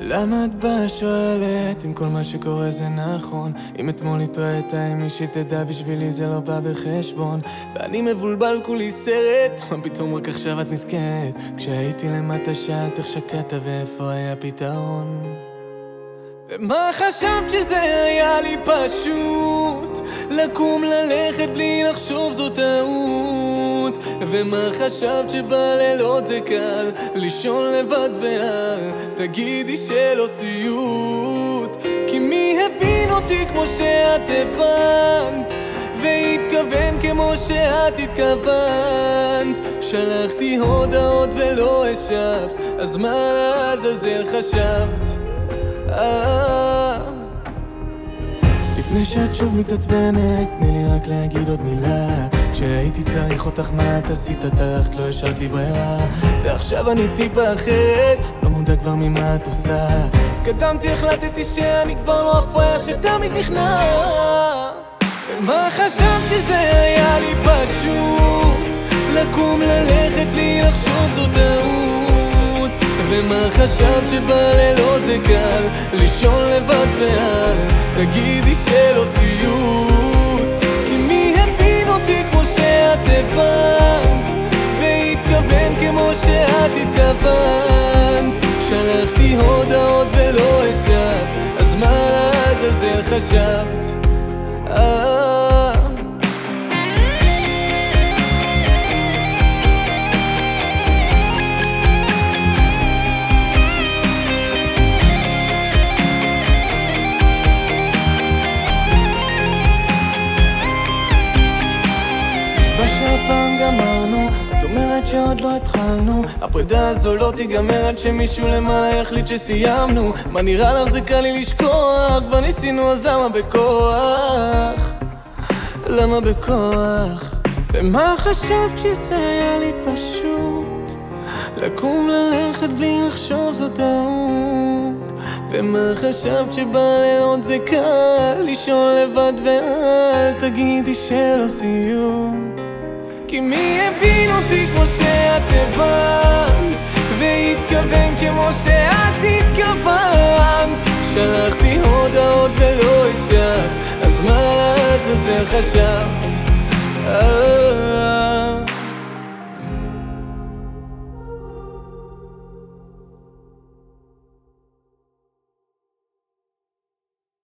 למה את באה שואלת אם כל מה שקורה זה נכון? אם אתמול התראית עם מי שתדע בשבילי זה לא בא בחשבון ואני מבולבל כולי סרט, מה פתאום רק עכשיו את נזכרת? כשהייתי למטה שאלת איך שקעת ואיפה היה פתרון? ומה חשבת שזה היה לי פשוט? לקום ללכת בלי לחשוב זו טעות. ומה חשבת שבלילות זה קל? לישון לבד ואל תגידי שלא סיוט. כי מי הבין אותי כמו שאת הבנת? והתכוון כמו שאת התכוונת. שלחתי הודעות ולא השבת אז מה לעזאזל חשבת? אה לפני שאת שוב מתעצבנת, תני לי רק להגיד עוד מילה. כשהייתי צריך אותך מה את עשית? את הלכת, לא השארת לי ברירה. ועכשיו אני טיפה אחרת, לא מודע כבר ממה את עושה. התקדמתי, החלטתי שאני כבר לא הפריה שתמיד נכנע ומה חשבת שזה היה לי פשוט לקום ללכת בלי לחשוב זו טעות ומה חשבת שבלילות זה קל? לישון לבד ואל תגידי שלא סיוט. כי מי הבין אותי כמו שאת הבנת? והתכוון כמו שאת התכוונת. שלחתי הודעות ולא השבת אז מה לעזאזל חשבת? שהפעם גמרנו, את אומרת שעוד לא התחלנו הפרידה הזו לא תיגמר עד שמישהו למעלה יחליט שסיימנו מה נראה לך זה קל לי לשכוח כבר ניסינו אז למה בכוח? למה בכוח? ומה חשבת שזה היה לי פשוט? לקום ללכת בלי לחשוב זו טעות ומה חשבת שבלילות זה קל לישון לבד ואל תגידי שלא סיום כי מי הבין אותי כמו שאת הבנת והתכוון כמו שאת התכוונת שלחתי הודעות ולא השבת אז מה לעזאזל חשבת?